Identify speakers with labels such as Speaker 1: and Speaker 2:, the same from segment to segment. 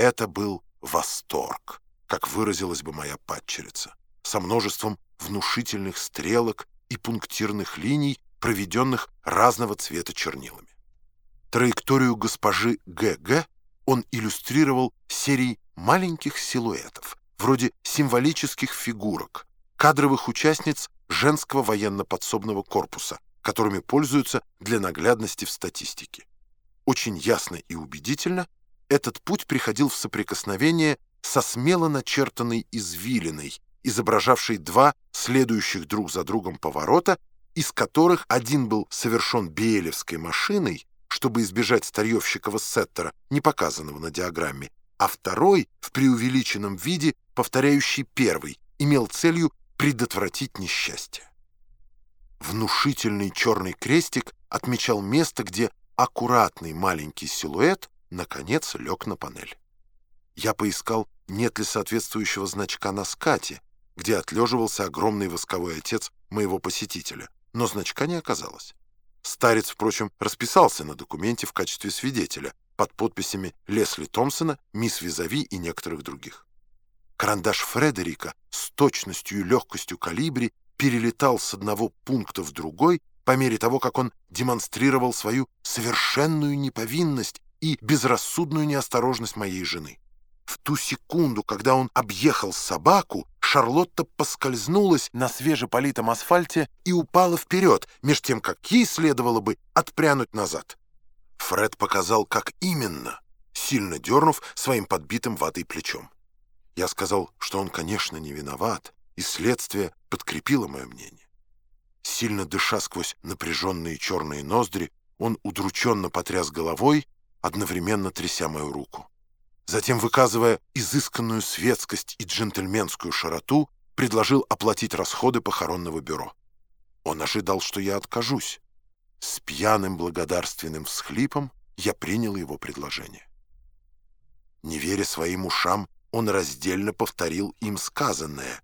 Speaker 1: Это был восторг, как выразилась бы моя падчерица, со множеством внушительных стрелок и пунктирных линий, проведенных разного цвета чернилами. Траекторию госпожи Г.Г. он иллюстрировал серией маленьких силуэтов, вроде символических фигурок, кадровых участниц женского военно-подсобного корпуса, которыми пользуются для наглядности в статистике. Очень ясно и убедительно этот путь приходил в соприкосновение со смело начертанной извилиной, изображавшей два следующих друг за другом поворота, из которых один был совершен Биелевской машиной, чтобы избежать старьевщикова сеттера, не показанного на диаграмме, а второй, в преувеличенном виде, повторяющий первый, имел целью предотвратить несчастье. Внушительный черный крестик отмечал место, где аккуратный маленький силуэт наконец лег на панель. Я поискал, нет ли соответствующего значка на скате, где отлеживался огромный восковой отец моего посетителя, но значка не оказалось. Старец, впрочем, расписался на документе в качестве свидетеля под подписями Лесли Томпсона, мисс Визави и некоторых других. Карандаш Фредерика с точностью и легкостью калибри перелетал с одного пункта в другой по мере того, как он демонстрировал свою совершенную неповинность и безрассудную неосторожность моей жены. В ту секунду, когда он объехал собаку, Шарлотта поскользнулась на свежеполитом асфальте и упала вперед, меж тем, как ей следовало бы отпрянуть назад. Фред показал, как именно, сильно дернув своим подбитым ватой плечом. Я сказал, что он, конечно, не виноват, и следствие подкрепило мое мнение. Сильно дыша сквозь напряженные черные ноздри, он удрученно потряс головой, одновременно тряся мою руку. Затем, выказывая изысканную светскость и джентльменскую широту, предложил оплатить расходы похоронного бюро. Он ожидал, что я откажусь. С пьяным благодарственным всхлипом я принял его предложение. Не веря своим ушам, он раздельно повторил им сказанное,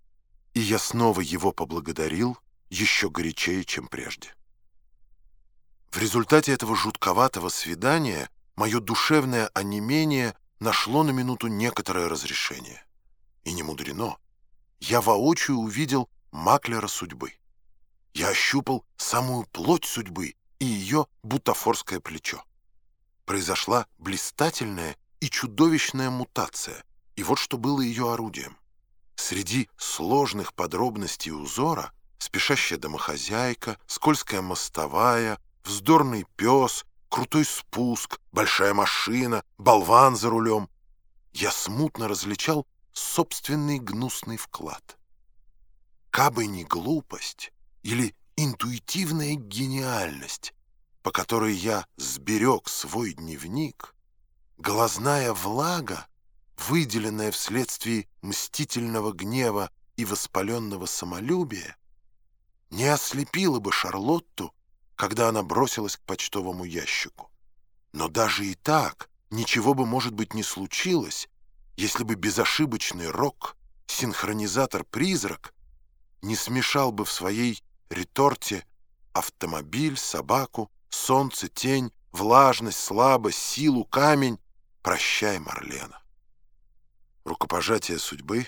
Speaker 1: и я снова его поблагодарил еще горячее, чем прежде. В результате этого жутковатого свидания мое душевное онемение нашло на минуту некоторое разрешение. И не мудрено. Я воочию увидел маклера судьбы. Я ощупал самую плоть судьбы и ее бутафорское плечо. Произошла блистательная и чудовищная мутация, и вот что было ее орудием. Среди сложных подробностей узора спешащая домохозяйка, скользкая мостовая, вздорный пес, крутой спуск, большая машина, болван за рулем. Я смутно различал собственный гнусный вклад. Кабы не глупость или интуитивная гениальность, по которой я сберег свой дневник, глазная влага, выделенная вследствие мстительного гнева и воспаленного самолюбия, не ослепила бы Шарлотту, когда она бросилась к почтовому ящику. Но даже и так ничего бы, может быть, не случилось, если бы безошибочный рок, синхронизатор-призрак, не смешал бы в своей реторте автомобиль, собаку, солнце, тень, влажность, слабость, силу, камень. Прощай, Марлена. Рукопожатие судьбы,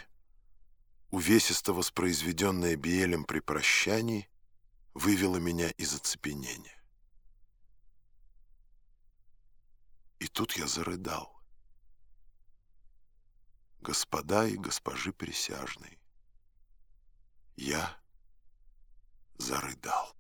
Speaker 1: увесисто воспроизведенное Биелем при прощании, вывело меня из оцепенения. И тут я зарыдал. Господа и госпожи присяжные, я зарыдал.